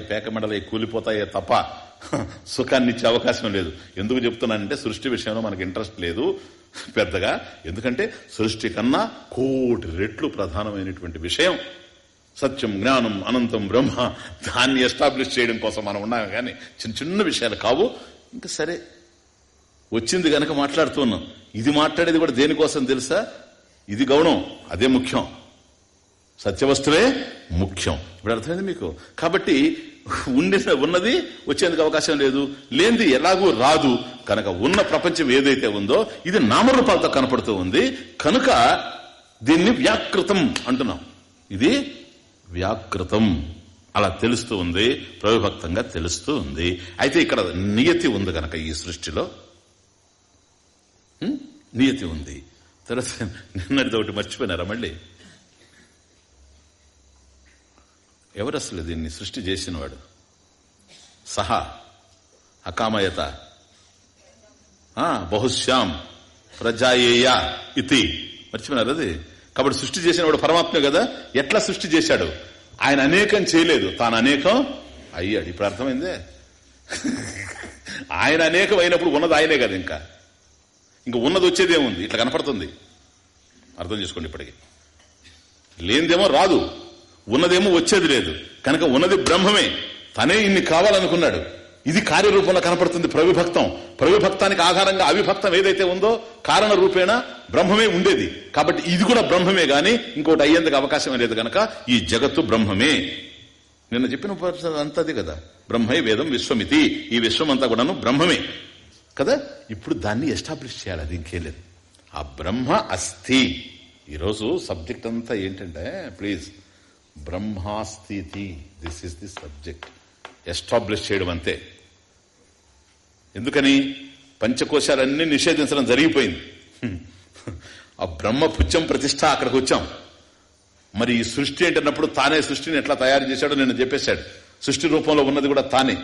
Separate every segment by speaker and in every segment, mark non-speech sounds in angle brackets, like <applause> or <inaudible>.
Speaker 1: పేకమెడలై కూలిపోతాయే తప్ప సుఖాన్ని ఇచ్చే అవకాశం లేదు. ఎందుకు చెప్తున్నానంటే సృష్టి విషయంలో మనకి ఇంట్రెస్ట్ లేదు పెద్దగా. ఎందుకంటే సృష్టి కన్నా కోటి రెట్లు ప్రధానమైనటువంటి విషయం. సత్యం జ్ఞానం అనంతం బ్రహ్మ దాన్ని ఎస్టాబ్లిష్ చేయడం కోసం మనం ఉన్నాం కానీ చిన్న చిన్న విషయాలు కావు. ఇంకా సరే వచ్చింది గనక మాట్లాడుతున్నాం ఇది మాట్లాడేది కూడా దేనికోసం తెలుసా? ఇది గౌణం. అదే ముఖ్యం. సత్యవస్తువే ముఖ్యం. ఇప్పుడు అర్థమైంది మీకు? కాబట్టి ఉండి ఉన్నది వచ్చేందుకు అవకాశం లేదు. లేనిది ఎలాగూ రాదు. కనుక ఉన్న ప్రపంచం ఏదైతే ఉందో ఇది నామరూపాలతో కనపడుతూ ఉంది. కనుక దీన్ని వ్యాకృతం అంటున్నాం. ఇది వ్యాకృతం. అలా తెలుస్తూ ఉంది. ప్రవిభక్తంగా తెలుస్తూ ఉంది. అయితే ఇక్కడ నియతి ఉంది కనుక ఈ సృష్టిలో. నియతి ఉంది. తర్వాత నిన్నటితో ఒకటి మర్చిపోయినారా మళ్ళీ? ఎవరు అసలు దీన్ని సృష్టి చేసినవాడు? సహా అకామయత. ఆ, బహుశ్యాం ప్రజాయేయ ఇతి. మర్చిపోయినారు అది? కాబట్టి సృష్టి చేసినవాడు పరమాత్మే కదా? ఎట్లా సృష్టి చేశాడు? ఆయన అనేకం చేయలేదు. తాను అనేకం అయ్యాడు. ఇప్పుడు అర్థమైందే? ఆయన అనేకం అయినప్పుడు ఉన్నది ఆయనే కదా ఇంకా. ఇంకా ఉన్నది వచ్చేదేముంది? ఇట్లా కనపడుతుంది. అర్థం చేసుకోండి ఇప్పటికి. లేనిదేమో రాదు. ఉన్నదేమో వచ్చేది లేదు. కనుక ఉన్నది బ్రహ్మమే. తనే ఇన్ని కావాలనుకున్నాడు. ఇది కార్యరూపంలో కనపడుతుంది ప్రవిభక్తం. ప్రవిభక్తానికి ఆధారంగా అవిభక్తం ఏదైతే ఉందో కారణ రూపేణ బ్రహ్మమే ఉండేది. కాబట్టి ఇది కూడా బ్రహ్మమే గాని ఇంకోటి అయ్యేందుకు అవకాశం లేదు గనక ఈ జగత్తు బ్రహ్మమే. నిన్న చెప్పిన ఉపనిషత్తు అంతది కదా. బ్రహ్మే వేదం విశ్వమితి. ఈ విశ్వం అంతా కూడాను బ్రహ్మమే. కదా? ఇప్పుడు దాన్ని ఎస్టాబ్లిష్ చేయాలి. అది ఇంకేం లేదు. ఆ బ్రహ్మ అస్థి. ఈరోజు సబ్జెక్ట్ అంతా ఏంటంటే please బ్రహ్మాస్థితి. This is the subject establish చేయడం అంతే ఎందుకని? పంచకోశాలన్నీ నిషేధించడం జరిగిపోయింది. <laughs> ఆ బ్రహ్మ పుచ్చం ప్రతిష్ట అక్కడికి వచ్చాం. మరి ఈ సృష్టి ఏంటన్నప్పుడు తానే సృష్టిని ఎట్లా తయారు చేశాడో నేను చెప్పేశాడు. సృష్టి రూపంలో ఉన్నది కూడా తానే.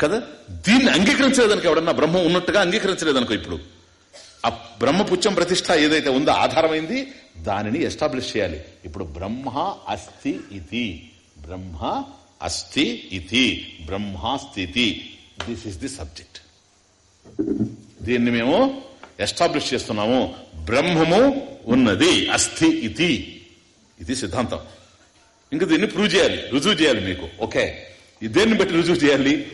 Speaker 1: కదా? దీన్ని అంగీకరించలేదనుకో ఎవడన్నా బ్రహ్మం ఉన్నట్టుగా అంగీకరించలేదనుకో ఇప్పుడు. ఆ బ్రహ్మపుచ్చం ప్రతిష్ట ఏదైతే ఉందో ఆధారమైంది దానిని ఎస్టాబ్లిష్ చేయాలి. ఇప్పుడు బ్రహ్మ అస్థి ఇది బ్రహ్మ అస్థి ఇది బ్రహ్మాస్థితి దిస్ ఇస్ ది సబ్జెక్ట్ దీన్ని మేము ఎస్టాబ్లిష్ చేస్తున్నాము. బ్రహ్మము ఉన్నది అస్థి ఇది ఇది సిద్ధాంతం. ఇంకా దీన్ని ప్రూవ్ చేయాలి రుజువు చేయాలి మీకు. ఓకే. దేన్ని బట్టి రుజువు చేయాలి.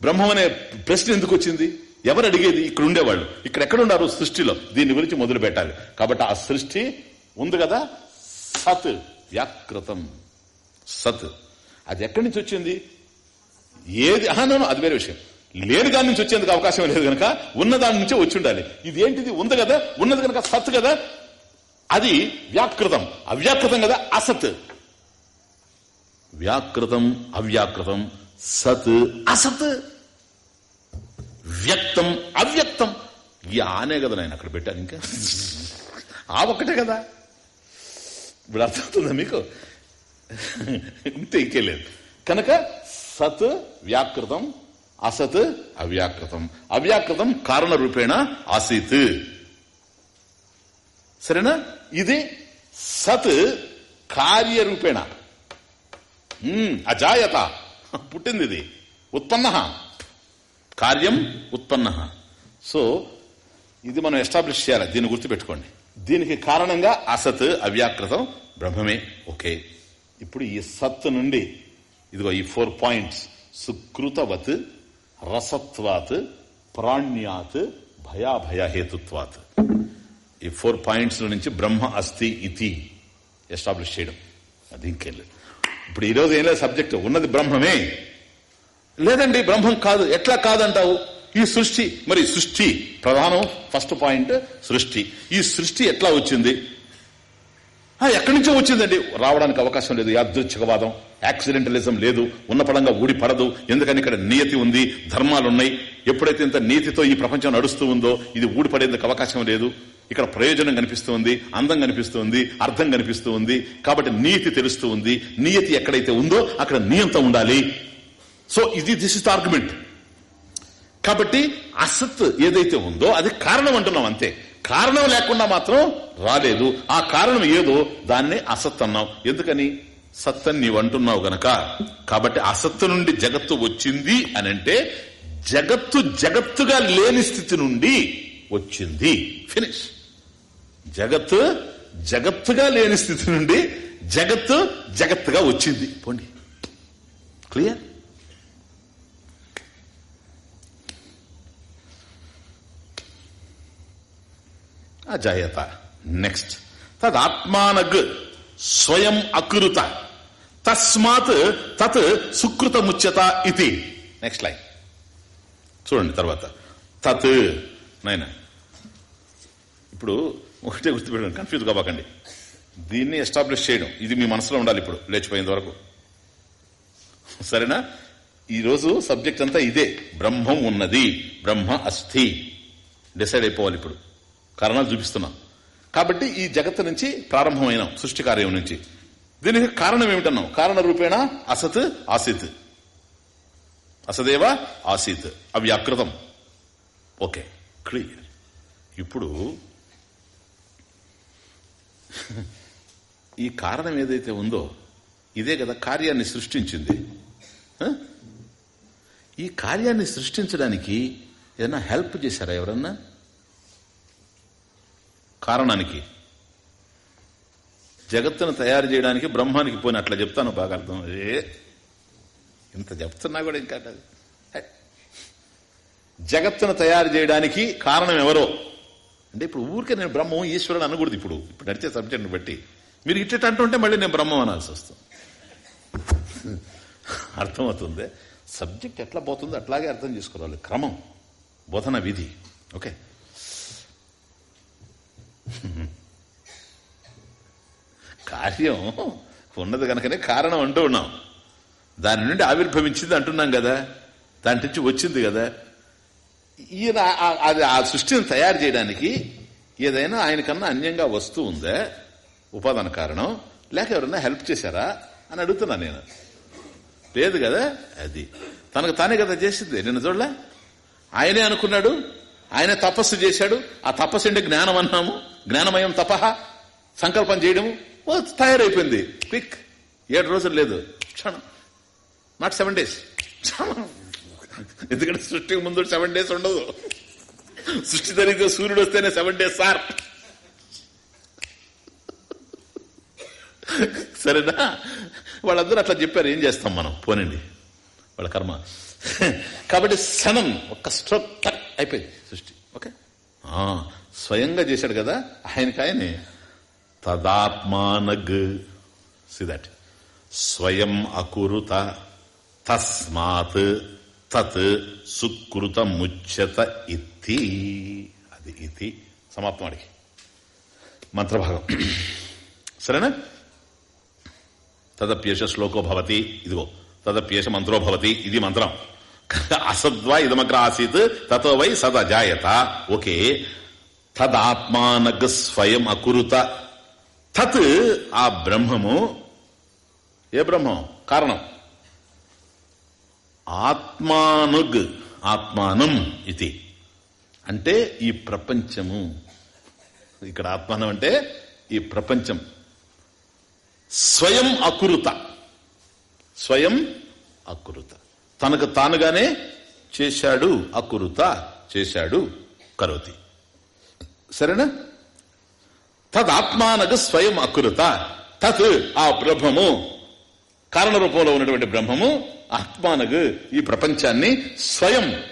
Speaker 1: బ్రహ్మం అనే ప్రశ్న ఎందుకు వచ్చింది? ఎవరు అడిగేది? ఇక్కడ ఉండేవాళ్ళు. ఇక్కడ ఎక్కడున్నారు? సృష్టిలో. దీని గురించి మొదలు పెట్టాలి. కాబట్టి ఆ సృష్టి ఉంది కదా? సత్. వ్యాకృతం. సత్. అది ఎక్కడి నుంచి వచ్చింది? ఏది? అహాను అది వేరే విషయం. లేని దాని నుంచి వచ్చేందుకు అవకాశం లేదు కనుక ఉన్న దాని నుంచే వచ్చి ఉండాలి. ఇది ఏంటిది? ఉంది కదా? ఉన్నది కనుక సత్ కదా? అది వ్యాకృతం. అవ్యాకృతం కదా? అసత్. వ్యాకృతం అవ్యాకృతం సత్ అసత్. వ్యక్తం అవ్యక్తం. ఈ ఆనే కదా నేను అక్కడ పెట్టాను ఇంకా. ఆ ఒక్కటే కదా. ఇప్పుడు అర్థమవుతుందా మీకు? ఇంతే ఇంకే లేదు. కనుక సత్ వ్యాకృతం అసత్ అవ్యాకృతం. అవ్యాకృతం కారణ రూపేణ ఆసీత్. సరేనా? ఇది సత్ కార్యరూపేణ ఉమ్, అజాయత. పుట్టింది ఇది. ఉత్పన్న. కార్యం ఉత్పన్న. సో ఇది మనం ఎస్టాబ్లిష్ చేయాలి దీన్ని గుర్తుపెట్టుకోండి. దీనికి కారణంగా అసత్ అవ్యాకృతం బ్రహ్మమే ఓకే. ఇప్పుడు ఈ సత్ నుండి ఇదిగో ఈ ఫోర్ పాయింట్స్ సుకృతవత్ రసత్వాత్ ప్రాణ్యాత్ భయాభయ హేతుత్వాత్ ఈ ఫోర్ పాయింట్స్ నుంచి బ్రహ్మ అస్థి ఇతి ఎస్టాబ్లిష్ చేయడం. అది ఇంకెళ్ళి ఇప్పుడు ఈరోజు ఏం లేదు సబ్జెక్ట్ ఉన్నది బ్రహ్మమే. లేదండి బ్రహ్మం కాదు. ఎట్లా కాదంటావు? ఈ సృష్టి మరి సృష్టి ప్రధానం ఫస్ట్ పాయింట్ సృష్టి. ఈ సృష్టి ఎట్లా వచ్చింది? ఎక్కడి నుంచో వచ్చిందండి. రావడానికి అవకాశం లేదు యాదృచ్ఛికవాదం. యాక్సిడెంటలిజం లేదు ఉన్న పడంగా ఊడిపడదు. ఎందుకని ఇక్కడ నియతి ఉంది ధర్మాలున్నాయి. ఎప్పుడైతే ఇంత నీతితో ఈ ప్రపంచం నడుస్తూ ఉందో ఇది ఊడిపడేందుకు అవకాశం లేదు. ఇక్కడ ప్రయోజనం కనిపిస్తూ ఉంది అందం కనిపిస్తుంది అర్థం కనిపిస్తూ ఉంది కాబట్టి నీతి తెలుస్తూ ఉంది. నియతి ఎక్కడైతే ఉందో అక్కడ నియంత ఉండాలి. సో ఇది దిస్ ఇస్ ఆర్గ్యుమెంట్ కాబట్టి అసత్ ఏదైతే ఉందో అది కారణం అంటున్నాం అంతే. కారణం లేకుండా మాత్రం రాలేదు. ఆ కారణం ఏదో దాన్ని అసత్ అన్నాం. ఎందుకని? సత్ అని నీవు అంటున్నావు గనక. కాబట్టి అసత్తు నుండి జగత్తు వచ్చింది అని అంటే జగత్తు జగత్తుగా లేని స్థితి నుండి వచ్చింది. ఫినిష్ జగత్తు జగత్తుగా లేని స్థితి నుండి జగత్తు జగత్తుగా వచ్చింది. పోండి. క్లియర్ అజాయత. నెక్స్ట్ తదాత్మానగ్ స్వయం అకృత. తస్మాత్ తత్ సుకృతముచ్యత ఇది. నెక్స్ట్ లైన్ చూడండి తర్వాత. తత్ నైనా. ఇప్పుడు ఒకటే గుర్తుపెట్టండి కన్ఫ్యూజ్ కాబాకండి దీన్ని ఎస్టాబ్లిష్ చేయడం ఇది మీ మనసులో ఉండాలి ఇప్పుడు లేచిపోయేంత వరకు. సరేనా? ఈరోజు సబ్జెక్ట్ అంతా ఇదే. బ్రహ్మం ఉన్నది. బ్రహ్మ అస్థి. డిసైడ్ అయిపోవాలి ఇప్పుడు. కారణాలు చూపిస్తున్నాం. కాబట్టి ఈ జగత్ నుంచి ప్రారంభమైన సృష్టి కార్యం నుంచి. దీనికి కారణం ఏమిటన్నాం కారణ రూపేణ అసత్ ఆసిత్. అసదేవ ఆసీత్. అవ్యాకృతం. Okay clear. ఇప్పుడు ఈ కారణం ఏదైతే ఉందో ఇదే కదా కార్యాన్ని సృష్టించింది. ఈ కార్యాన్ని సృష్టించడానికి ఏదైనా హెల్ప్ చేశారా ఎవరన్నా? కారణానికి. జగత్తును తయారు చేయడానికి బ్రహ్మానికి పోయిన అట్లా చెప్తాను బాగా అర్థం. అదే ఇంత చెప్తున్నా కూడా ఇంకా జగత్తును తయారు చేయడానికి కారణం ఎవరో? అంటే ఇప్పుడు ఊరికే నేను బ్రహ్మం ఈశ్వరుడు అనకూడదు ఇప్పుడు. ఇప్పుడు నడిచే సబ్జెక్ట్ని బట్టి. మీరు ఇట్లా అంటుంటే మళ్ళీ నేను బ్రహ్మం అనాల్సి వస్తుంది. అర్థమవుతుంది? సబ్జెక్ట్ ఎట్లా పోతుందో అట్లాగే అర్థం చేసుకోవాలి. క్రమం బోధన విధి. ఓకే? కార్యం ఉన్నది కనుకనే కారణం అంటూ ఉన్నాం. దాని నుండి ఆవిర్భవించింది అంటున్నాం కదా. దాని నుంచి వచ్చింది కదా. ఈయన అది ఆ సృష్టిని తయారు చేయడానికి ఏదైనా ఆయనకన్నా అన్యంగా వస్తూ ఉందా? ఉపాదాన కారణం. లేక ఎవరన్నా హెల్ప్ చేశారా? అని అడుగుతున్నా నేను. లేదు కదా? అది. తనకు తానే కదా చేసింది. నిన్న చూడలే? ఆయనే అనుకున్నాడు. ఆయన తపస్సు చేశాడు. ఆ తపస్సు అంటే జ్ఞానం అన్నాము. జ్ఞానమయం తపహ సంకల్పం చేయడం ఓ తయారైపోయింది. క్విక్. ఏడు రోజులు లేదు. క్షణం. నాట్ సెవెన్ డేస్ ఎందుకంటే సృష్టికి ముందు సెవెన్ డేస్ ఉండదు. సృష్టి జరిగితే సూర్యుడు వస్తేనే సెవెన్ డేస్ సార్ సరేనా? వాళ్ళందరూ అట్లా చెప్పారు. ఏం చేస్తాం మనం? పోనండి. వాళ్ళ కర్మ. కాబట్టి క్షణం ఒక్క స్ట్రోక్ అయిపోయింది సృష్టి. ఓకే? స్వయంగా చేశాడు కదా ఆయనకి ఆయనే. తదాత్మానగ్. సిదట్ స్వయం అకురుత తస్మాత్ తత్ సుకృత ముచ్యత ఇతి. అది ఇది సమాప్తం అడిగి మంత్రభాగం. సరేనా? తదప్యేష శ్లోకో భవతి. ఇదిగో తదప్యేష మంత్రో భవతి. ఇది మంత్రం. <laughs> అసద్వా ఇదమగ్ర ఆసీత్ తతో వై సదజాయత ఓకే. తదాత్మానగ్ స్వయం అకురుత. తత్ ఆ బ్రహ్మము ఏ బ్రహ్మం? కారణం. ఆత్మానుగ్ ఆత్మానం ఇది. అంటే ఈ ప్రపంచము. ఇక్కడ ఆత్మానం అంటే ఈ ప్రపంచం. స్వయం అకురుత. స్వయం అకురుత. తనకు తానుగానే చేశాడు అకురుత చేశాడు కరోతి. సరేనా? తదాత్మానగ స్వయం అకురుత తత్ ఆ బ్రహ్మము. కారణ రూపంలో ఉన్నటువంటి బ్రహ్మము ఆత్మానగు ఈ ప్రపంచాన్ని స్వయం.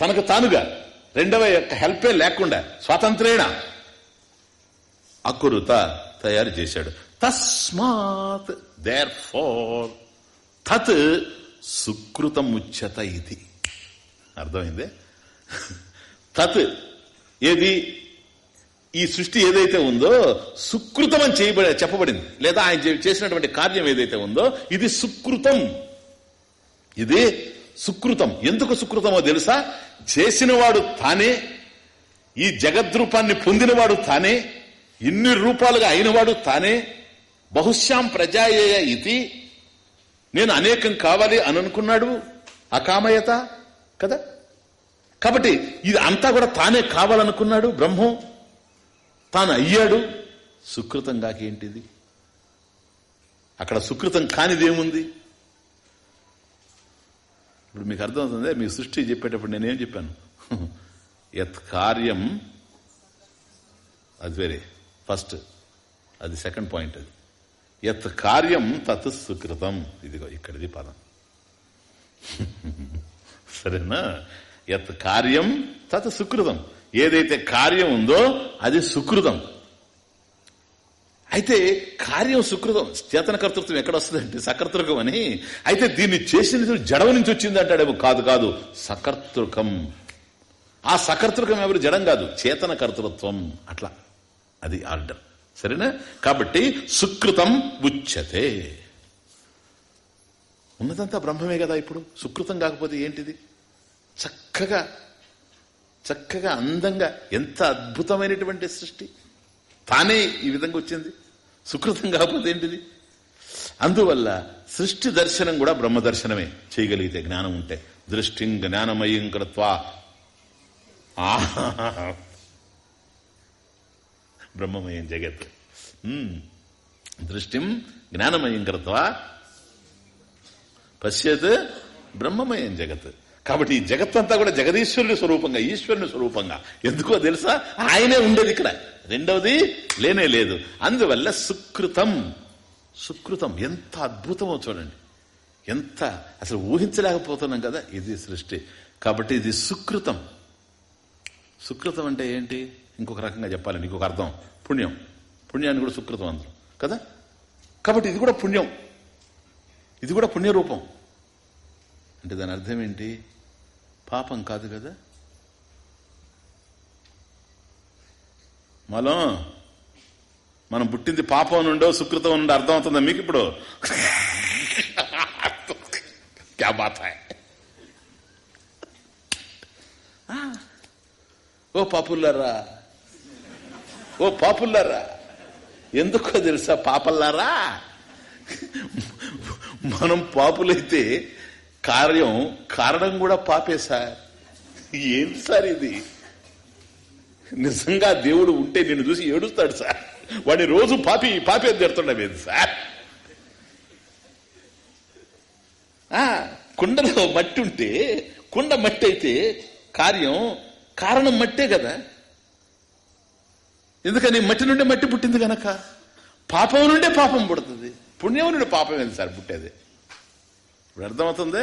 Speaker 1: తనకు తానుగా రెండవ యొక్క హెల్పే లేకుండా స్వాతంత్రేణ అకురుత తయారు చేశాడు. తస్మాత్ దేర్ ఫోర్ తత్ సుకృతముచ్యత ఇది. అర్థమైందే? తత్. ఏది? ఈ సృష్టి ఏదైతే ఉందో సుకృతం అని చేయబడి చెప్పబడింది. లేదా ఆయన చేసినటువంటి కార్యం ఏదైతే ఉందో ఇది సుకృతం. ఇది సుకృతం. ఎందుకు సుకృతమో తెలుసా? చేసినవాడు తానే ఈ జగద్రూపాన్ని పొందినవాడు తానే ఇన్ని రూపాలుగా అయినవాడు తానే బహుశ్యాం ప్రజాయేయ ఇది నేను అనేకం కావాలి అని అనుకున్నాడు అకామయత కదా? కాబట్టి ఇది అంతా కూడా తానే కావాలనుకున్నాడు బ్రహ్మం. తాను అయ్యాడు. సుకృతం కాకేంటిది అక్కడ సుకృతం కానిది ఏముంది ఇప్పుడు మీకు అర్థమవుతుంది మీ సృష్టి చెప్పేటప్పుడు నేనేం చెప్పాను? <laughs> యత్ కార్యం అది వేరే. ఫస్ట్ అది సెకండ్ పాయింట్ అది. యత్ కార్యం తత్ సుకృతం. ఇదిగో ఇక్కడిది పదం. <laughs> సరేనా? యత్ కార్యం తత్ సుకృతం. ఏదైతే కార్యం ఉందో అది సుకృతం. అయితే కార్యం సుకృతం. చేతన కర్తృత్వం ఎక్కడ వస్తుందంటే సకర్తృకం అని. అయితే దీన్ని చేసిన జడం నుంచి వచ్చింది అంటాడేమో కాదు కాదు సకర్తృకం. ఆ సకర్తృకం ఎవరు? జడం కాదు చేతన కర్తృత్వం. అట్లా. అది ఆర్డర్. సరేనా? కాబట్టి సుకృతం ఉచ్యతే. ఉన్నదంతా బ్రహ్మమే కదా ఇప్పుడు. సుకృతం కాకపోతే ఏంటిది? చక్కగా చక్కగా అందంగా ఎంత అద్భుతమైనటువంటి సృష్టి. తానే ఈ విధంగా వచ్చింది. సుకృతం కాకపోతే ఏంటిది? అందువల్ల సృష్టి దర్శనం కూడా బ్రహ్మ దర్శనమే. చేయగలిగితే జ్ఞానం ఉంటే. దృష్టి జ్ఞానమయం కృత్వా. బ్రహ్మమయం జగత్. దృష్టిం జ్ఞానమయం కృత్వా. పశ్యత్ బ్రహ్మమయం జగత్. కాబట్టి ఈ జగత్తంతా కూడా జగదీశ్వరుని స్వరూపంగా ఈశ్వరుని స్వరూపంగా. ఎందుకో తెలుసా? ఆయనే ఉండేది ఇక్కడ. రెండవది లేనే లేదు. అందువల్ల సుకృతం. సుకృతం. ఎంత అద్భుతమో చూడండి. ఎంత అసలు ఊహించలేకపోతున్నాం కదా? ఇది సృష్టి. కాబట్టి ఇది సుకృతం. సుకృతం అంటే ఏంటి? ఇంకొక రకంగా చెప్పాలండి ఇంకొక అర్థం. పుణ్యం. పుణ్యాన్ని కూడా సుకృతం అందరం కదా? కాబట్టి ఇది కూడా పుణ్యం. ఇది కూడా పుణ్యరూపం. అంటే దాని అర్థం ఏంటి? పాపం కాదు కదా? మనం మనం పుట్టింది పాపం నుండో సుకృతం నుండో అర్థం అవుతుందా మీకు ఇప్పుడు? <laughs> క్యా ఓ పాపుల్లారా ఓ పాపుల్లారా ఎందుకో తెలుసా పాపల్లారా? <laughs> మనం పాపులైతే కార్యం కారణం కూడా పాపే సార్. ఏంటి సార్ ఇది? నిజంగా దేవుడు ఉంటే నిన్ను చూసి ఏడుస్తాడు సార్. వాడిని రోజు పాపి పాపి అని తిడుతుండలేదు సార్? కుండలో మట్టి ఉంటే కుండ మట్టి అయితే కార్యం కారణం మట్టే కదా. ఎందుకని? మట్టి నుండి మట్టి పుట్టింది కనుక పాపం నుండే పాపం పుడుతుంది. పుణ్యం నుండి పాపం ఏంది సార్ పుట్టేది? ఇప్పుడు అర్థమవుతుంది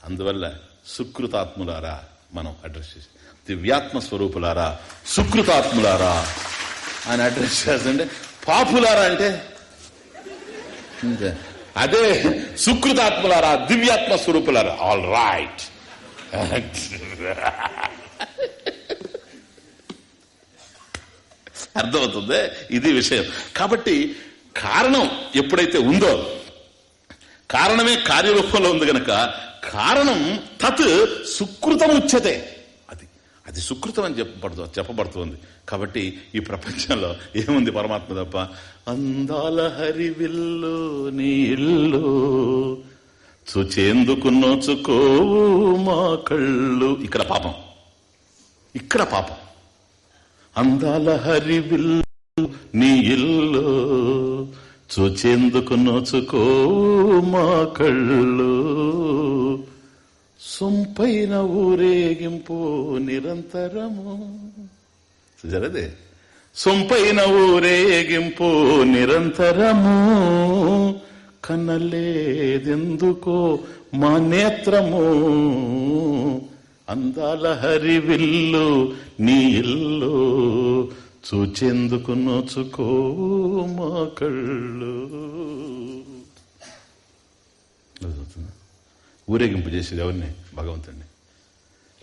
Speaker 1: అందువల్ల సుకృతాత్ములారా మనం అడ్రస్ చేసి దివ్యాత్మ స్వరూపులారా సుకృతాత్ములారా అని అడ్రస్ చేస్తుంటే పాపులారా అంటే? అదే సుకృతాత్ములారా దివ్యాత్మ స్వరూపులారా ఆల్ రైట్ అర్థమవుతుంది? ఇది విషయం. కాబట్టి కారణం ఎప్పుడైతే ఉందో కారణమే కార్యరూపంలో ఉంది గనక కారణం తత్ సుకృతముచ్యతే. అది అది సుకృతం అని చెప్పబడుతు చెప్పబడుతుంది. కాబట్టి ఈ ప్రపంచంలో ఏముంది పరమాత్మ తప్ప? అందాల హరివిల్లు నీళ్ళు. చుచేందుకు నోచుకోవు మా కళ్ళు. ఇక్కడ పాపం. ఇక్కడ పాపం. అందాల హరివిల్లు నీ ఇల్లు చూచేందుకు నోచుకో మా కళ్ళు. సొంపైన ఊరేగింపు నిరంతరము. చూసారదే సొంపైన ఊరేగింపు నిరంతరము. కన్నలేదెందుకో మా నేత్రము. అందాల హరివిల్లు నీ ఇల్లు. చూచేందుకు నోచుకో మా కళ్ళు. ఊరేగింపు చేసేది ఎవరిని? భగవంతుడిని.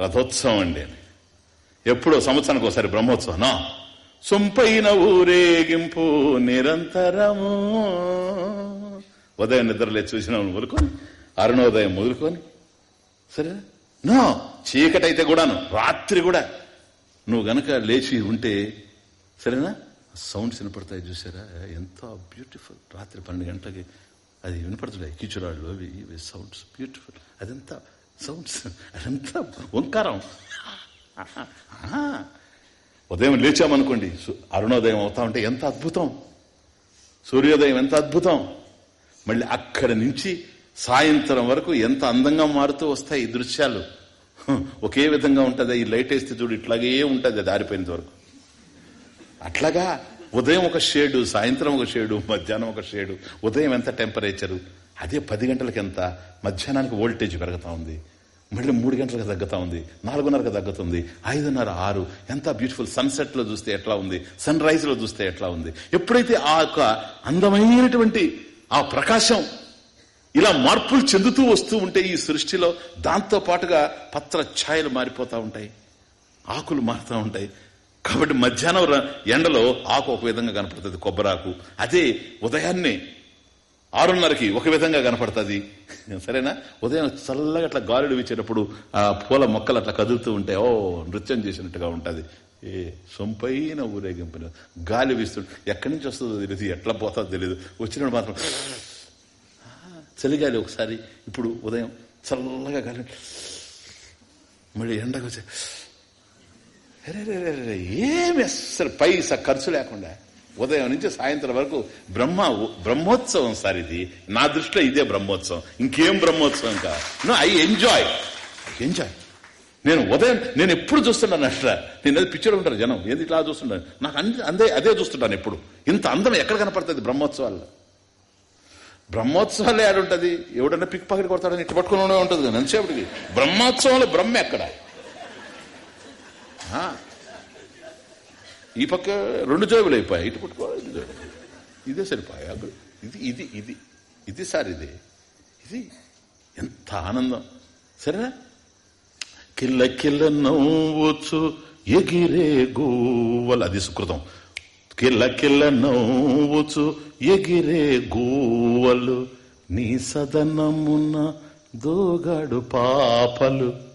Speaker 1: రథోత్సవం అండి అని ఎప్పుడో సంవత్సరానికి ఒకసారి బ్రహ్మోత్సవం నా? సొంపైన ఊరేగింపు నిరంతరము. ఉదయం నిద్రలే చూసిన మొదలుకొని అరుణోదయం మొదలుకొని సరే నో? చీకటైతే కూడాను రాత్రి కూడా. నువ్వు గనక లేచి ఉంటే సరేనా? సౌండ్స్ వినపడతాయి చూసారా? ఎంత బ్యూటిఫుల్ రాత్రి పన్నెండు గంటలకి అది వినపడుతున్నాయి కిచురాళ్ళు అవి ఇవి సౌండ్స్ బ్యూటిఫుల్ అదంతా సౌండ్స్. అదంతా ఓంకారం. ఉదయం లేచామనుకోండి. అరుణోదయం అవుతా ఉంటే ఎంత అద్భుతం. సూర్యోదయం ఎంత అద్భుతం. మళ్ళీ అక్కడి నుంచి సాయంత్రం వరకు ఎంత అందంగా మారుతూ వస్తాయి ఈ దృశ్యాలు. ఒకే విధంగా ఉంటుంది. ఈ లైట్ వేస్తే చూడు ఇట్లాగే ఉంటుంది. అది ఆరిపోయినంత వరకు. అట్లాగా ఉదయం ఒక షేడు సాయంత్రం ఒక షేడు మధ్యాహ్నం ఒక షేడు ఉదయం ఎంత టెంపరేచరు? అదే పది గంటలకు ఎంత? మధ్యాహ్నానికి వోల్టేజ్ పెరుగుతూ ఉంది. మళ్ళీ మూడు గంటలకు తగ్గుతూ ఉంది. నాలుగున్నరకు తగ్గుతుంది. ఐదున్నర ఆరు. ఎంత బ్యూటిఫుల్ సన్సెట్లో చూస్తే ఎట్లా ఉంది? సన్ రైజ్లో చూస్తే ఎట్లా ఉంది? ఎప్పుడైతే ఆ యొక్క అందమైనటువంటి ఆ ప్రకాశం ఇలా మార్పులు చెందుతూ వస్తూ ఉంటే ఈ సృష్టిలో దాంతో పాటుగా పత్ర ఛాయలు మారిపోతూ ఉంటాయి. ఆకులు మారుతూ ఉంటాయి. కాబట్టి మధ్యాహ్నం ఎండలో ఆకు ఒక విధంగా కనపడుతుంది కొబ్బరాకు. అదే ఉదయాన్నే ఆరున్నరకి ఒక విధంగా కనపడుతుంది. సరేనా? ఉదయం చల్లగా అట్లా గాలుడు వీచేటప్పుడు ఆ పూల మొక్కలు అట్లా కదులుతూ ఉంటాయి ఓ నృత్యం చేసినట్టుగా ఉంటుంది. ఏ సొంపైన ఊరేగింపు గాలి వీస్తు ఎక్కడి నుంచి వస్తుందో తెలియదు ఎట్లా పోతుందో తెలియదు వచ్చినప్పుడు మాత్రం చలిగాలి ఒకసారి. ఇప్పుడు ఉదయం చల్లగా గాలి మళ్ళీ ఎండకు వచ్చే ఏమి అసలు పైసా ఖర్చు లేకుండా? ఉదయం నుంచి సాయంత్రం వరకు బ్రహ్మ బ్రహ్మోత్సవం సార్ ఇది. నా దృష్టిలో ఇదే బ్రహ్మోత్సవం. ఇంకేం బ్రహ్మోత్సవం కా? No I enjoy. ఎంజాయ్. నేను ఉదయం నేను ఎప్పుడు చూస్తున్నాను అట్లా నేను అది పిక్చర్ ఉంటారు జనం. ఏది ఇట్లా చూస్తుంటాను నాకు అందే అదే చూస్తుంటాను ఎప్పుడు. ఇంత అందం ఎక్కడ కనపడుతుంది బ్రహ్మోత్సవాల్లో? బ్రహ్మోత్సవాలు ఏడుంటది? ఎవడన్నా పిక్ పాకెట్ కొడతాడని ఇటు పట్టుకుని ఉంటుంది కదా ఎంతసేపటికి? బ్రహ్మోత్సవంలో బ్రహ్మ ఎక్కడ? ఈ పక్క రెండు జోబులు అయిపోయాయి. ఇటు పట్టుకోవాలి ఇటు జోబులు. ఇదే సరిపోయాయి అక్కడ ఇది ఇది ఇది. ఇది సార్ ఇది. ఇది ఎంత ఆనందం. సరేనా? కిల్ల కిల్ల నవ్వచ్చు ఎగిరే గూవలు. అది సుకృతం. కిల్ల కిల్ల నవ్వచ్చు ఎగిరే గూవలు. నీ సదనమున్న దోగాడు పాపలు.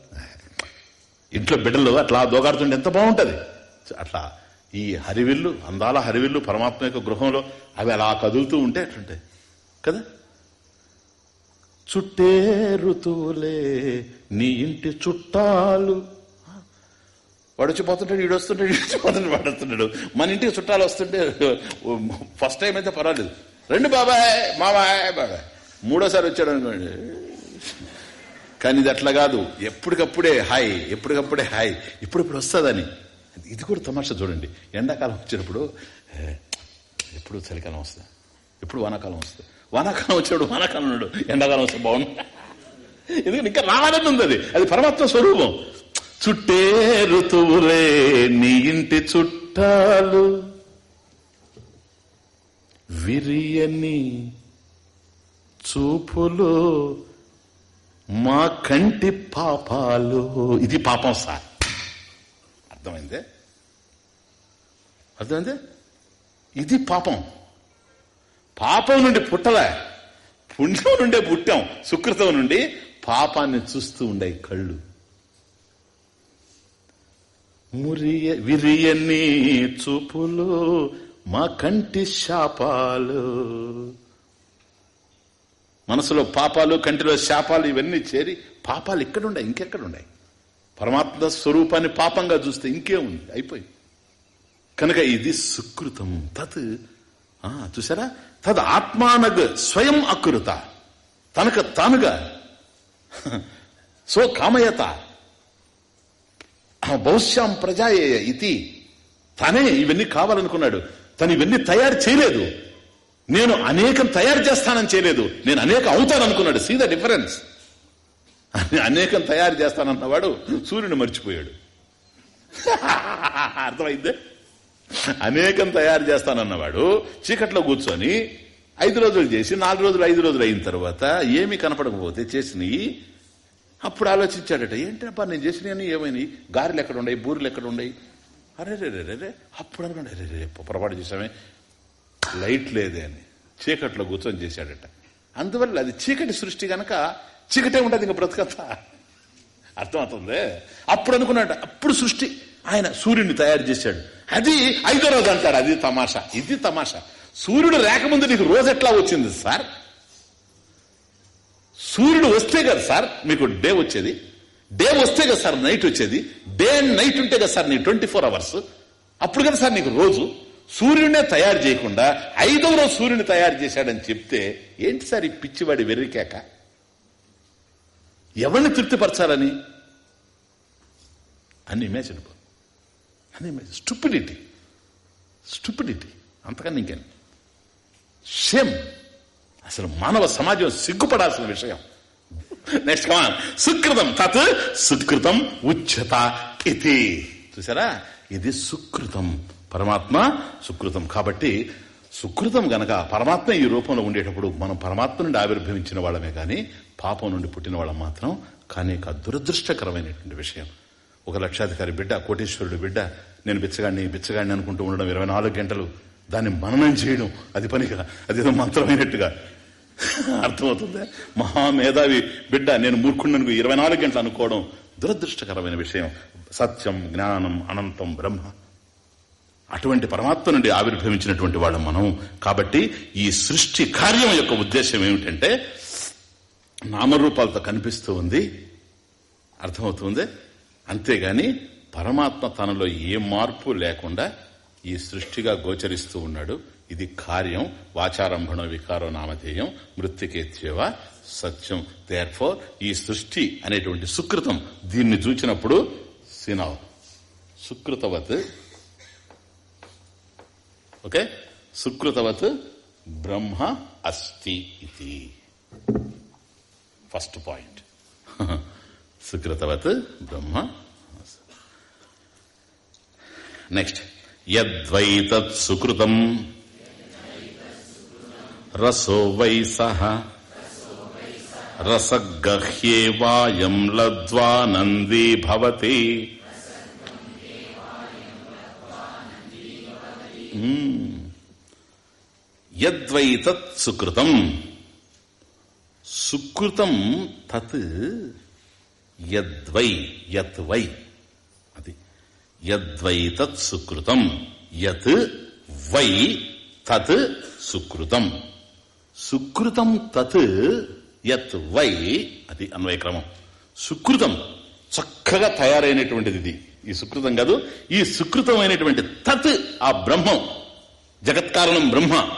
Speaker 1: ఇంట్లో బిడ్డలు అట్లా దోగాడుతుంటే ఎంత బాగుంటుంది? అట్లా ఈ హరివిల్లు అందాల హరివిల్లు పరమాత్మ యొక్క గృహంలో అవి అలా కదులుతూ ఉంటే అట్లుంటాయి కదా? చుట్టే ఋతువులే నీ ఇంటి చుట్టాలు. వాడు ఈడొస్తుంటాడు పోతుంటాడు ఈడు మన ఇంటికి చుట్టాలు వస్తుంటే ఫస్ట్ టైం అయితే పర్వాలేదు. రెండు బాబాయ్ మాబాయ్ బాబాయ్. మూడోసారి వచ్చాడు అనుకోండి. కానీ ఇది అట్లా కాదు. ఎప్పటికప్పుడే హాయ్ ఎప్పటికప్పుడే హాయ్ ఇప్పుడిప్పుడు వస్తుందని. ఇది కూడా తమాషా చూడండి. ఎండాకాలం వచ్చినప్పుడు ఎప్పుడు చలికాలం వస్తుంది? ఎప్పుడు వానాకాలం వస్తుంది? వానాకాలం వచ్చాడు వానాకాలం ఉన్నాడు. ఎండాకాలం వస్తే బాగుండు. ఎందుకంటే ఇంకా రావాలని ఉంది అది. అది పరమాత్మ స్వరూపం. చుట్టే ఋతువులే నీ ఇంటి చుట్టాలు. విరియని చూపులు మా కంటి పాపాలు. ఇది పాపం సార్. అర్థమైందే? అర్థమైందే? ఇది పాపం. పాపం నుండి పుట్టలే. పుణ్యం నుండే పుట్టాం. సుకృతం నుండి పాపాన్ని చూస్తూ ఉండే కళ్ళు. మురియ విరియని చూపులు మా కంటి శాపాలు. మనసులో పాపాలు కంటిలో శాపాలు ఇవన్నీ చేరి పాపాలు ఇక్కడున్నాయి ఇంకెక్కడున్నాయి? పరమాత్మ స్వరూపాన్ని పాపంగా చూస్తే ఇంకే ఉంది అయిపోయి కనుక ఇది సుకృతం. తత్ చూసారా తద్ ఆత్మానగ్ స్వయం అకృత. తనకు తానుగా. సో కామయత. ఆ, బహుశ్యాం ప్రజాయేయ ఇది తనే ఇవన్నీ కావాలనుకున్నాడు. తను ఇవన్నీ తయారు చేయలేదు. నేను అనేకం తయారు చేస్తానని చేయలేదు. నేను అనేకం అవుతాను అనుకున్నాడు. సీ ద డిఫరెన్స్ అనేకం తయారు చేస్తానన్నవాడు సూర్యుని మర్చిపోయాడు. <laughs> అర్థమైందే? అనేకం తయారు చేస్తానన్నవాడు చీకట్లో కూర్చొని ఐదు రోజులు చేసి నాలుగు రోజులు ఐదు రోజులు అయిన తర్వాత ఏమీ కనపడకపోతే చేసినవి అప్పుడు ఆలోచించాడట ఏంటబ్బా నేను చేసినవి ఏమైనాయి? గారెలు ఎక్కడ ఉన్నాయి బూరెలు ఎక్కడ ఉన్నాయి అరే రే రే రే రే అప్పుడు అనుకోండి అరే రే పొరపాటు చేసామే లైట్ లేదే అని. చీకట్లో కూర్చొని చేశాడట. అందువల్ల అది చీకటి సృష్టి గనక చీకటే ఉంటుంది ఇంకా బ్రతకత అర్థమవుతుంది? అప్పుడు అనుకున్నాడు అప్పుడు సృష్టి. ఆయన సూర్యుడిని తయారు చేశాడు. అది ఐదో రోజు అంటాడు అది తమాషా ఇది తమాషా. సూర్యుడు రాకముందు నీకు రోజు ఎట్లా వచ్చింది సార్? సూర్యుడు వస్తే కదా సార్ మీకు డే వచ్చేది. డే వస్తే కదా సార్ నైట్ వచ్చేది. డే అండ్ నైట్ ఉంటే కదా సార్ నీ ట్వంటీ ఫోర్ అవర్స్. అప్పుడు కదా సార్ నీకు రోజు. సూర్యుడినే తయారు చేయకుండా ఐదవ రోజు సూర్యుని తయారు చేశాడని చెప్తే ఏంటి సార్ ఈ పిచ్చివాడి వెర్రికాక? ఎవరిని తృప్తిపరచాలని? అని ఇమేజిన్ అని ఇమేజిన్ స్టూపిడిటీ. స్టూపిడిటీ. అంతకన్నా ఇంకేం? షేమ్. అసలు మానవ సమాజం సిగ్గుపడాల్సిన విషయం. Next come on. సుకృతం. తత్ సుకృతం ఉచ్యత ఇది చూసారా? ఇది సుకృతం. పరమాత్మ సుకృతం. కాబట్టి సుకృతం గనక పరమాత్మ ఈ రూపంలో ఉండేటప్పుడు మనం పరమాత్మ నుండి ఆవిర్భవించిన వాళ్ళమే కానీ పాపం నుండి పుట్టిన వాళ్ళం మాత్రం కానీ దురదృష్టకరమైనటువంటి విషయం. ఒక లక్షాధికారి బిడ్డ కోటేశ్వరుడు బిడ్డ నేను బిచ్చగాడిని బిచ్చగాడిని అనుకుంటూ ఉండడం ఇరవై నాలుగు గంటలు దాన్ని మననం చేయడం అది పనిగా అదేదో మంత్రమైనట్టుగా. అర్థమవుతుందా? మహామేధావి బిడ్డ నేను మూర్ఖుండను ఇరవై నాలుగు గంటలు అనుకోవడం దురదృష్టకరమైన విషయం. సత్యం జ్ఞానం అనంతం బ్రహ్మ. అటువంటి పరమాత్మ నుండి ఆవిర్భవించినటువంటి వాళ్ళం మనం. కాబట్టి ఈ సృష్టి కార్యం యొక్క ఉద్దేశం ఏమిటంటే నామరూపాలతో కనిపిస్తూ ఉంది. అర్థమవుతుంది? అంతేగాని పరమాత్మ తనలో ఏ మార్పు లేకుండా ఈ సృష్టిగా గోచరిస్తూ ఉన్నాడు. ఇది కార్యం. వాచారంభణ వికారో నామధేయం. మృత్తికేత్యవ సత్యం. దేర్ఫో ఈ సృష్టి అనేటువంటి సుకృతం దీన్ని చూచినప్పుడు సినావ్ సుకృతవత్ ఓకే? సుకృతవత్ బ్రహ్మ అస్తి ఇది. ఫస్ట్ పాయింట్ సుకృతవత్ బ్రహ్మ నెక్స్ట్ యద్వైతత్ సుకృతం. రసో వై సహ. రసగహ్యేవాయం లద్వానందీ భవతి. యద్వై తత్ సుకృతం సుకృతం తత్ యద్వై యత్ వై అది యద్వై తత్ సుకృతం యత్ వై తత్ సుకృతం సుకృతం తత్ యత్ వై అది అన్వయక్రమం సుకృతం చక్కగా తయారైనటువంటిది ఇది। ఈ సుకృతం కాదు ఈ సుకృతమైనటువంటి తత్ ఆ బ్రహ్మం. జగత్కారణం బ్రహ్మ.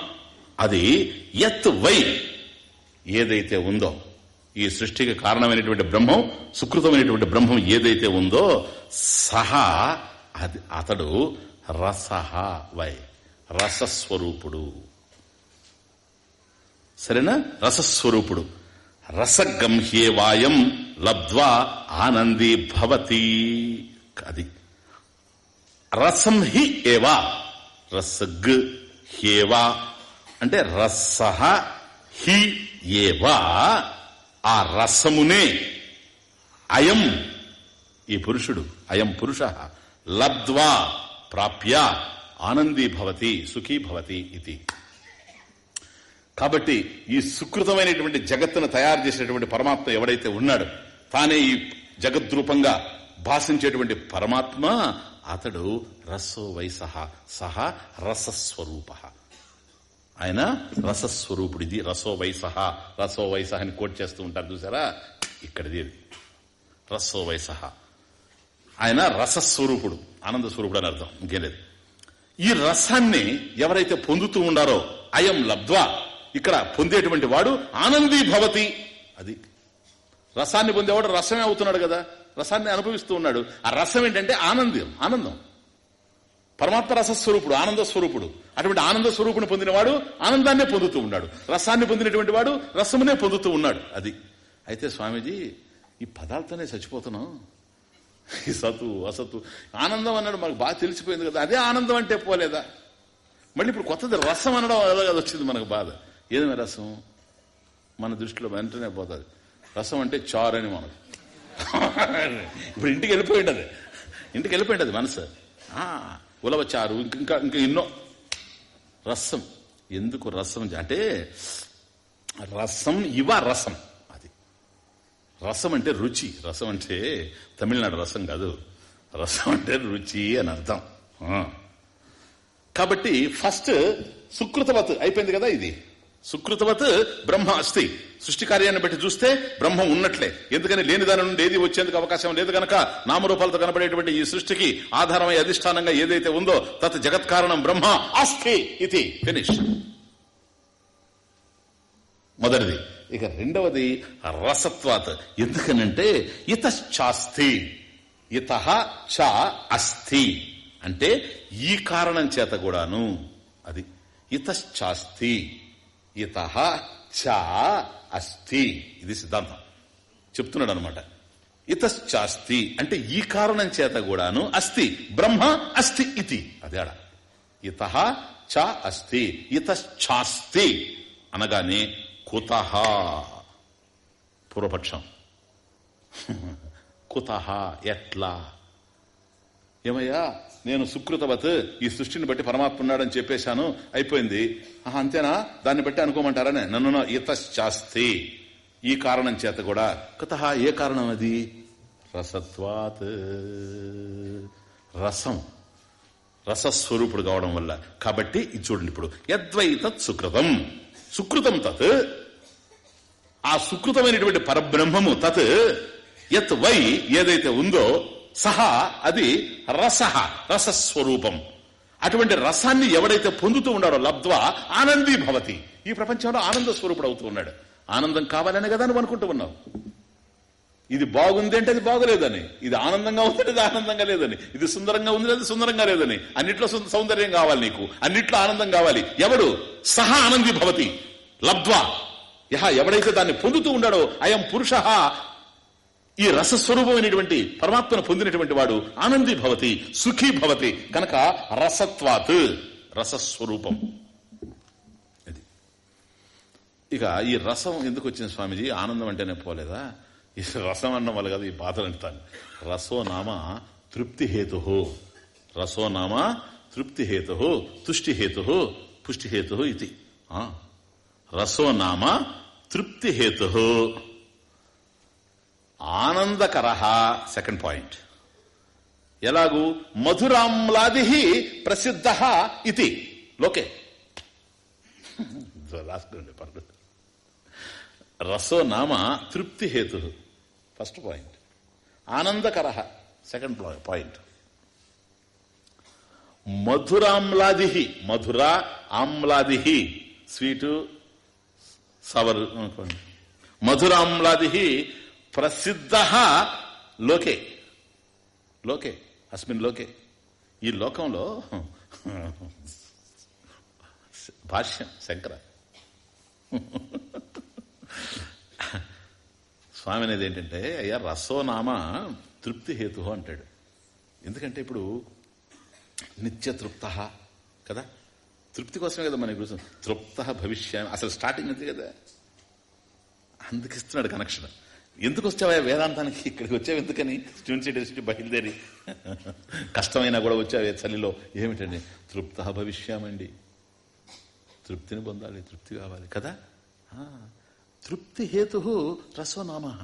Speaker 1: అది యత్ వై ఏదైతే ఉందో ఈ సృష్టికి కారణమైనటువంటి బ్రహ్మం సుకృతమైనటువంటి బ్రహ్మం ఏదైతే ఉందో సహా అది అతడు రసహ వై రసస్వరూపుడు. సరేనా? రసస్వరూపుడు. రసగంహ్యేవాయం లబ్ధ్వా ఆనందీ భవతి. అది. రసం హి ఏవా? రసగ్ హేవా. అంటే రసహ హి ఏవా? ఆ రసమునే అయం. ఈ పురుషుడు అయం పురుష లబ్ధ్వా ప్రాప్య ఆనందీ భవతి సుఖీ భవతి ఇది. కాబట్టి ఈ సుకృతమైనటువంటి జగత్తును తయారు చేసినటువంటి పరమాత్మ ఎవడైతే ఉన్నాడు తానే ఈ జగద్రూపంగా భాషించేటువంటి పరమాత్మ అతడు రసో వైసహ సహ రసస్వరూప. ఆయన రసస్వరూపుడు ఇది రసో వైసహ రసో వైసహ అని కోట్ చేస్తూ ఉంటారు చూసారా? ఇక్కడిది రసో వైసహ ఆయన రసస్వరూపుడు ఆనంద స్వరూపుడు అని అర్థం ఇంకేం లేదు. ఈ రసాన్ని ఎవరైతే పొందుతూ ఉండారో అయం లబ్ధ్వా ఇక్కడ పొందేటువంటి వాడు ఆనందీ భవతి అది రసాన్ని పొందేవాడు రసమే అవుతున్నాడు కదా. రసాన్ని అనుభవిస్తూ ఉన్నాడు. ఆ రసం ఏంటంటే ఆనందం ఆనందం. పరమాత్మ రసస్వరూపుడు ఆనంద స్వరూపుడు. అటువంటి ఆనంద స్వరూపుని పొందినవాడు ఆనందాన్నే పొందుతూ ఉన్నాడు. రసాన్ని పొందినటువంటి వాడు రసమునే పొందుతూ ఉన్నాడు. అది. అయితే స్వామీజీ ఈ పదాలతోనే చచ్చిపోతున్నాం. ఈ సతు అసతు ఆనందం అన్నాడు మనకు బాగా తెలిసిపోయింది కదా. అదే ఆనందం అంటే పోలేదా? మళ్ళీ ఇప్పుడు కొత్తది రసం అనడం అలాగే వచ్చింది మనకు బాధ. ఏదైనా రసం? మన దృష్టిలో వెంటనే పోతుంది. రసం అంటే చారు అని మనకు ఇప్పుడు ఇంటికి వెళ్ళిపోయింది అది. ఇంటికి వెళ్ళిపోయింది అది మనసు. ఉలవ చారు ఇంకా ఇంకా ఎన్నో. రసం. ఎందుకు రసం? అంటే రసం ఇవ రసం అది. రసం అంటే రుచి. రసం అంటే తమిళనాడు రసం కాదు. రసం అంటే రుచి అని అర్థం. కాబట్టి ఫస్ట్ సుకృతవత్ అయిపోయింది కదా ఇది. సుకృతవత్ బ్రహ్మ అస్తి. సృష్టి కార్యాన్ని బట్టి చూస్తే బ్రహ్మం ఉన్నట్లే. ఎందుకని లేని దాని నుండి ఏది వచ్చేందుకు అవకాశం లేదు గనక నామరూపాలతో కనబడేటువంటి ఈ సృష్టికి ఆధారమై అధిష్టానంగా ఏదైతే ఉందో తత్ జగత్ కారణం బ్రహ్మ అస్థి ఇది. ఫినిష్ మొదటిది. ఇక రెండవది రసత్వాత్. ఎందుకనంటే ఇతశ్చాస్తి. ఇత చ అస్థి అంటే ఈ కారణం చేత కూడాను. అది ఇతశ్చాస్తి. ఇత చ అస్థి. ఇది సిద్ధాంతం. చెప్తున్నాడు అనమాట ఇతశ్చాస్తి అంటే ఈ కారణం చేత కూడాను అస్థి. బ్రహ్మ అస్థి ఇది అదేడా ఇత చ అస్థి. ఇతశ్చాస్తి అనగానే కుత. పూర్వపక్షం. కుత ఎట్లా? ఏమయ్యా? నేను సుకృతవత్ ఈ సృష్టిని బట్టి పరమాత్మ ఉన్నాడని చెప్పేశాను అయిపోయింది. ఆహా, అంతేనా? దాన్ని బట్టి అనుకోమంటారనే. నన్ను ఇతశ్చాస్తి. ఈ కారణం చేత కూడా. కథ ఏ కారణం అది? రసత్వాత్. రసం. రసస్వరూపుడు కావడం వల్ల. కాబట్టి ఇది చూడండి ఇప్పుడు. యద్వై తత్ సుకృతం. సుకృతం తత్. ఆ సుకృతమైనటువంటి పరబ్రహ్మము తత్. యత్ వై ఏదైతే ఉందో సహా అది రస రసస్వరూపం. అటువంటి రసాన్ని ఎవడైతే పొందుతూ ఉన్నాడో లబ్ధ్వా ఆనందీ భవతి. ఈ ప్రపంచంలో ఆనంద స్వరూపుడు అవుతూ ఉన్నాడు. ఆనందం కావాలనే కదా నువ్వు అనుకుంటూ ఉన్నావు. ఇది బాగుంది అంటే అది బాగలేదని. ఇది ఆనందంగా ఉంది అది ఆనందంగా లేదని. ఇది సుందరంగా ఉంది అది సుందరంగా లేదని. అన్నిట్లో సుంద- సౌందర్యం కావాలి నీకు. అన్నిట్లో ఆనందం కావాలి. ఎవడు? సహా ఆనంది భవతి. లబ్ధ్వా. యహ ఎవడైతే దాన్ని పొందుతూ ఉన్నాడో అయం పురుష ఈ రసస్వరూపమైనటువంటి పరమాత్మను పొందినటువంటి వాడు ఆనంది భవతి సుఖీ భవతి. కనుక రసత్వాత్ రసస్వరూపం. ఇది ఇక ఈ రసం ఎందుకు వచ్చింది స్వామిజీ? ఆనందం అంటేనే పోలేదా? ఈ రసం అన్నం వల్ల కదా ఈ బాధలు అంటాను. రసోనామ తృప్తి హేతు. రసోనామ తృప్తి హేతు తుష్టి హేతు పుష్టి హేతు ఇది. రసోనామ తృప్తి హేతు. ఆనందకరహ సెకండ్ పాయింట్ ఎలాగూ మధురామ్లాది ప్రసిద్ధ ఇది. లోకే. రాసుకోండి పర్లేదు. రసో నామ తృప్తి హేతు. ఫస్ట్ పాయింట్ ఆనందకర సెకండ్ పాయింట్ మధురామ్లాది మధుర ఆమ్లాది స్వీటు సవర్ అనుకోండి. మధురామ్లాది ప్రసిద్ధ లోకే. లోకే. అస్మిన్ లోకే. ఈ లోకంలో భాష్యం శంకర. స్వామి అనేది ఏంటంటే అయ్యా రసోనామ తృప్తి హేతు అంటాడు. ఎందుకంటే ఇప్పుడు నిత్య తృప్త కదా? తృప్తి కోసమే కదా మనకి గురించి తృప్త భవిష్య అసలు స్టార్టింగ్ అంతే కదా? అందుకు ఇస్తున్నాడు కనెక్షన్ ఎందుకు వచ్చావా వేదాంతానికి? ఇక్కడికి వచ్చావు ఎందుకని? స్టూడెంట్స్ యూనివర్సిటీ బయలుదేరి. కష్టమైనా కూడా వచ్చావే చలిలో. ఏమిటండి? తృప్త భవిష్యామండి. తృప్తిని పొందాలి తృప్తి కావాలి కదా? తృప్తి హేతు రసోనామ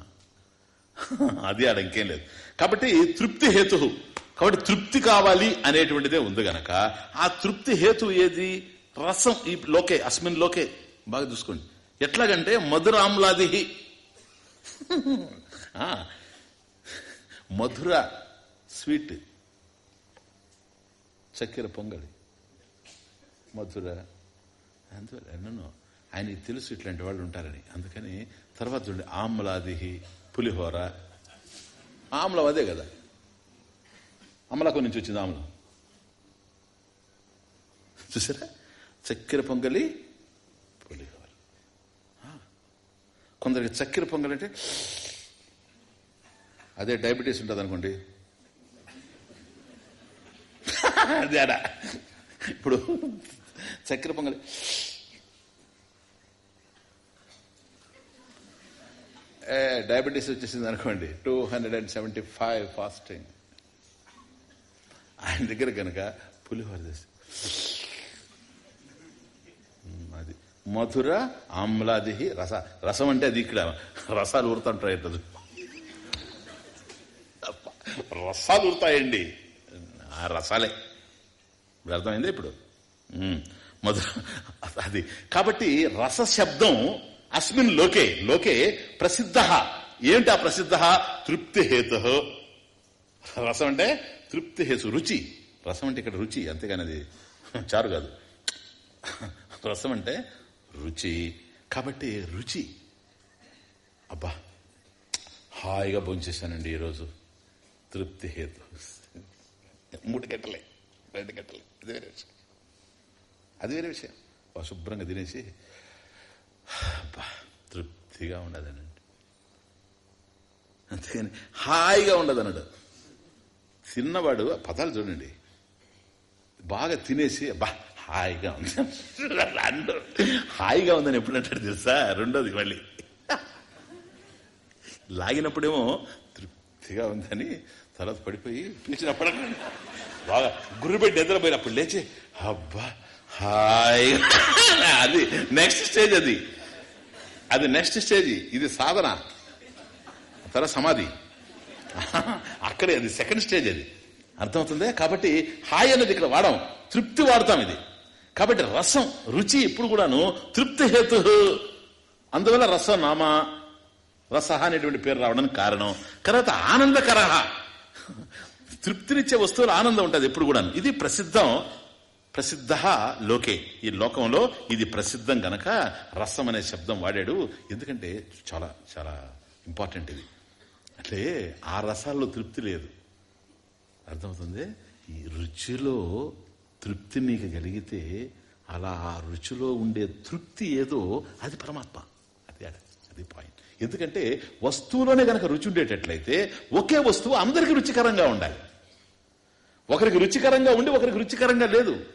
Speaker 1: అది ఆడ ఇంకేం లేదు. కాబట్టి తృప్తి హేతు. కాబట్టి తృప్తి కావాలి అనేటువంటిదే ఉంది గనక. ఆ తృప్తి హేతు ఏది? రసం. ఈ లోకే అస్మిన్ లోకే. బాగా చూసుకోండి. ఎట్లాగంటే మధురామ్లాది మధుర స్వీట్. చక్కెర పొంగలి. మధుర. అందువల్ల ఎన్నో ఆయనకి తెలుసు ఇట్లాంటి వాళ్ళు ఉంటారని. అందుకని తర్వాత చూడండి ఆమ్లాది పులిహోర. ఆమ్లం అదే కదా. అమలకు నుంచి వచ్చింది ఆమ్లం. చూసారా? చక్కెర పొంగలి పులిహోర ఆ. కొందరికి చక్కెర పొంగలంటే అదే డయాబెటీస్ ఉంటుంది అనుకోండి. అదే ఆడ. ఇప్పుడు చక్కెర పొంగలి. ఏ, డయాబెటీస్ వచ్చేసింది అనుకోండి. Two hundred and seventy five fasting ఆయన దగ్గర కనుక పులిహోర చేసి మధుర ఆమ్లాది రస. రసం అంటే అది ఇక్కడ. రసాలు ఊరుతుంటాయి అది రసాలు ఊరుతాయండి ఆ రసాలే. ఇప్పుడు అర్థమైంది ఇప్పుడు? మధుర అది. కాబట్టి రస శబ్దం అస్మిన్ లోకే లోకే ప్రసిద్ధ. ఏమిటి ఆ ప్రసిద్ధ? తృప్తి హేతు రసం అంటే తృప్తి హేతు రుచి. రసం అంటే ఇక్కడ రుచి అంతేగాని అది చారు కాదు. రసం అంటే రుచి. కాబట్టి రుచి. అబ్బా హాయిగా భోంచేశానండి ఈరోజు. తృప్తి హేతు. మూడు గంటలే రెండు గంటలే. అది వేరే విషయం. అది వేరే విషయం. శుభ్రంగా తినేసి. అబ్బా తృప్తిగా ఉండదనండి అంతేగాని హాయిగా ఉండదన్నాడు తిన్నవాడు పదాలు చూడండి. బాగా తినేసి బా హాయిగా ఉంది. రెండు. హాయిగా ఉందని ఎప్పుడు అంటాడు తెలుసా? రెండోది మళ్ళీ. లాగినప్పుడేమో తృప్తిగా ఉందని తర్వాత పడిపోయి పిలిచినప్పుడు బాగా గుర్రుపెట్టి నిద్రపోయినప్పుడు లేచి అబ్బా హాయ్. అది నెక్స్ట్ స్టేజ్ అది. అది నెక్స్ట్ స్టేజ్ ఇది సాధన. తర్వాత సమాధి. అక్కడే అది సెకండ్ స్టేజ్ అది. అర్థమవుతుంది? కాబట్టి హాయ్ అనేది ఇక్కడ వాడాం. తృప్తి వాడతాం ఇది. కాబట్టి రసం రుచి ఇప్పుడు కూడాను తృప్తి హేతు. అందువల్ల రసం నామ రస అనేటువంటి పేరు రావడానికి కారణం. తర్వాత ఆనందకర తృప్తినిచ్చే వస్తువులు ఆనందం ఉంటుంది ఎప్పుడు కూడా ఇది ప్రసిద్ధం. ప్రసిద్ధ లోకే. ఈ లోకంలో ఇది ప్రసిద్ధం గనక రసం అనే శబ్దం వాడాడు. ఎందుకంటే చాలా చాలా ఇంపార్టెంట్ ఇది. అంటే ఆ రసాల్లో తృప్తి లేదు. అర్థమవుతుంది? ఈ రుచిలో తృప్తి మీకు కలిగితే అలా ఆ రుచిలో ఉండే తృప్తి ఏదో అది పరమాత్మ. అది అది పాయింట్ ఎందుకంటే వస్తువులోనే గనక రుచి ఉండేటట్లయితే ఒకే వస్తువు అందరికి రుచికరంగా ఉండాలి. ఒకరికి రుచికరంగా ఉండి ఒకరికి రుచికరంగా లేదు.